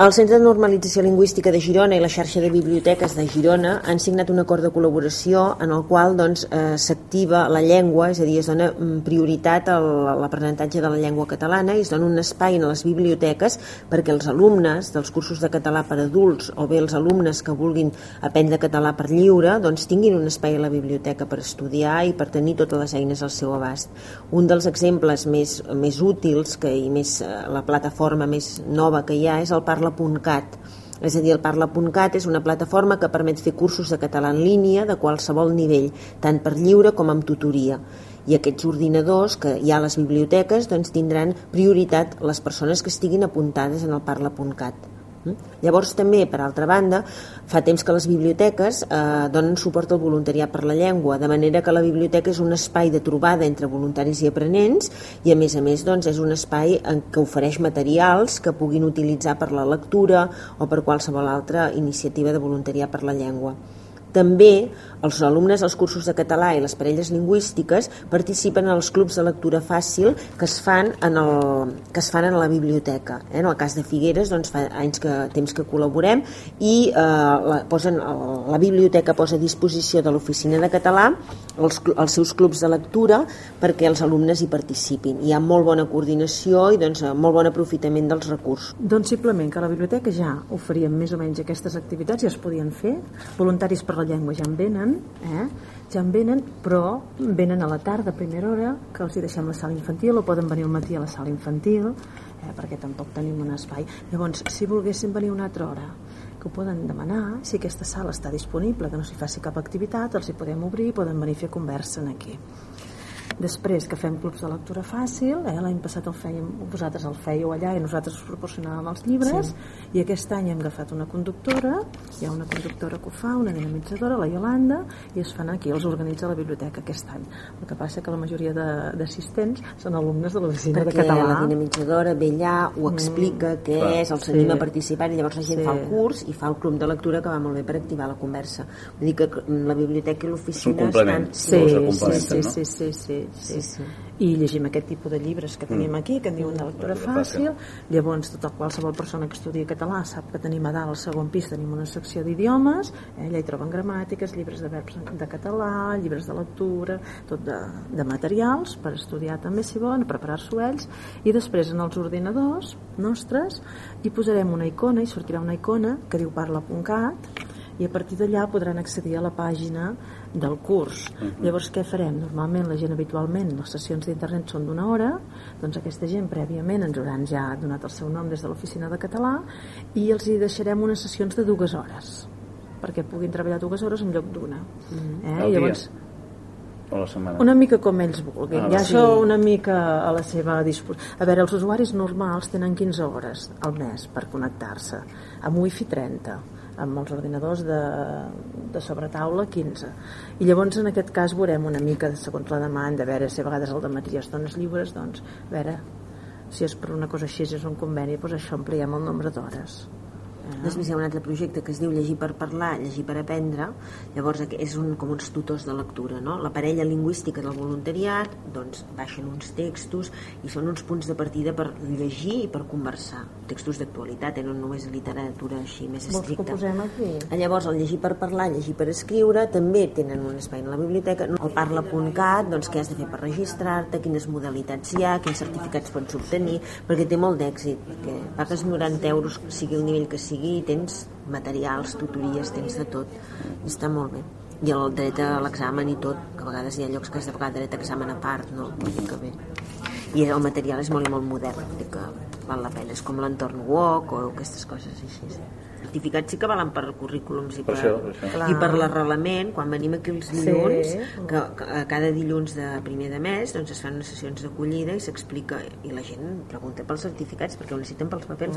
El Centre de Normalització Lingüística de Girona i la xarxa de biblioteques de Girona han signat un acord de col·laboració en el qual doncs, eh, s'activa la llengua, és a dir, es dona mm, prioritat a l'aprenentatge de la llengua catalana i es dona un espai en les biblioteques perquè els alumnes dels cursos de català per adults o bé els alumnes que vulguin aprendre català per lliure doncs, tinguin un espai a la biblioteca per estudiar i per tenir totes les eines al seu abast. Un dels exemples més, més útils que, i més, eh, la plataforma més nova que hi ha és el Parla parla.cat. És a dir, el Parla.cat és una plataforma que permet fer cursos de català en línia de qualsevol nivell, tant per lliure com amb tutoria. I aquests ordinadors que hi ha a les biblioteques doncs, tindran prioritat les persones que estiguin apuntades en el Parla.cat. Mm? Llavors també, per altra banda, fa temps que les biblioteques eh, donen suport al voluntariat per la llengua, de manera que la biblioteca és un espai de trobada entre voluntaris i aprenents i a més a més doncs, és un espai en què ofereix materials que puguin utilitzar per la lectura o per qualsevol altra iniciativa de voluntariat per la llengua. També els alumnes dels cursos de català i les parelles lingüístiques participen en els clubs de lectura fàcil que es fan en, el, que es fan en la biblioteca. Eh? En el cas de Figueres doncs, fa anys que, temps que col·laborem i eh, la, posen, la biblioteca posa a disposició de l'oficina de català els, els seus clubs de lectura perquè els alumnes hi participin. Hi ha molt bona coordinació i doncs, molt bon aprofitament dels recursos. Doncs simplement que la biblioteca ja oferíem més o menys aquestes activitats, ja es podien fer, voluntaris per la llengua ja en venen, eh? ja en venen, però venen a la tarda, a primera hora, que els hi deixem la sala infantil, o poden venir al matí a la sala infantil, eh? perquè tampoc tenim un espai. Llavors, si volguessin venir una altra hora, que ho poden demanar, si aquesta sala està disponible, que no s'hi faci cap activitat, els hi podem obrir, poden venir a fer conversa aquí. Després que fem clubs de lectura fàcil, eh, l'any passat el fèiem, vosaltres el fèieu allà i nosaltres us proporcionàvem els llibres, sí. i aquest any hem agafat una conductora, hi ha una conductora que ho fa, una dinamitzadora, la Yolanda, i es fan aquí, els organitza la biblioteca aquest any. El que passa que la majoria d'assistents són alumnes de l'oficina de català. Perquè la dinamitzadora ve allà, ho mm. explica mm. què Clar. és, el sentim sí. a participar, i llavors la gent sí. fa el curs i fa el club de lectura que va molt bé per activar la conversa. Vull dir que la biblioteca i l'oficina estan... Sí, sí, sí, sí, sí, sí, sí, sí. i llegim aquest tipus de llibres que tenim mm. aquí, que en diuen de lectura fàcil. llavors tota qualsevol persona que estudia català sap que tenim a dalt al segon pis tenim una secció d'idiomes, eh, allà hi troben gramàtiques llibres de verbs de català llibres de lectura, tot de, de materials per estudiar també si volen preparar-s'ho ells, i després en els ordinadors nostres hi posarem una icona i sortirà una icona que diu parla.cat i a partir d'allà podran accedir a la pàgina del curs. Uh -huh. Llavors què farem? Normalment la gent habitualment, les sessions d'internet són d'una hora, doncs aquesta gent prèviament ens hauran ja donat el seu nom des de l'oficina de català i els hi deixarem unes sessions de dues hores perquè puguin treballar dues hores en lloc d'una. Uh -huh. eh? Llavors, o la setmana? Una mica com ells vulguin. Ah, sí. això una mica a la seva disposició. A veure, els usuaris normals tenen 15 hores al mes per connectar-se, amb wifi 30 amb els ordinadors de, de sobretaula 15 i llavors en aquest cas veurem una mica segons la demanda, a veure si a vegades al matí ja dones lliures, doncs a veure si és per una cosa així, si és un conveni doncs això ampliem el nombre d'hores Ah. Després hi ha un altre projecte que es diu Llegir per parlar, Llegir per aprendre, llavors és un, com uns tutors de lectura, no? La parella lingüística del voluntariat, doncs baixen uns textos i són uns punts de partida per llegir i per conversar. Textos d'actualitat, eh? no només literatura així més estricta. Vols que aquí? Ah, llavors el Llegir per parlar, Llegir per escriure, també tenen un espai a la biblioteca. El parla.cat, doncs què has de fer per registrar-te, quines modalitats hi ha, quins certificats pots obtenir, perquè té molt d'èxit, perquè pagues 90 euros, sigui el nivell que sigui, sigui, tens materials, tutories, tens de tot. Està molt bé. I el dret a l'examen i tot, que a vegades hi ha llocs que has de pagar dret a examen a part, no? Vull dir que bé. I el material és molt i molt modern, vull dir que val la pena. És com l'entorn WOC o aquestes coses així. Sí certificats sí que valen per currículums i per, per, això, per això. i per l'arrelament quan venim aquí els dilluns sí. que, que cada dilluns de primer de mes doncs es fan unes sessions d'acollida i s'explica i la gent pregunta pels certificats perquè ho necessiten pels papers